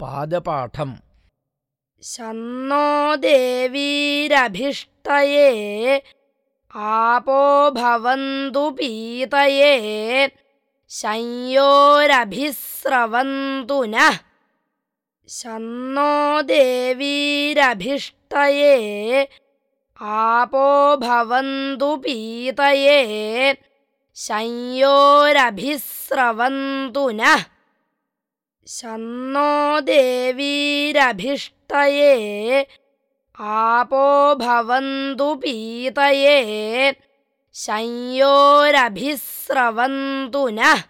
പാദപാഠം. ശന്നോ ദേവീരഭിഷ്ടയേ ആപോ ഭവന്തു പീതയേ ശയ്യോരഭിസ്രവന്തു നഃ. ശന്നോ ദേവീരഭിഷ്ടയേ ആപോ ഭവന്തു പീതയേ ശയ്യോരഭിസ്രവന്തു നഃ. शन्नो देवीरभिष्टये आपो भवन्तु पीतये संयोरभिस्रवन्तु नः।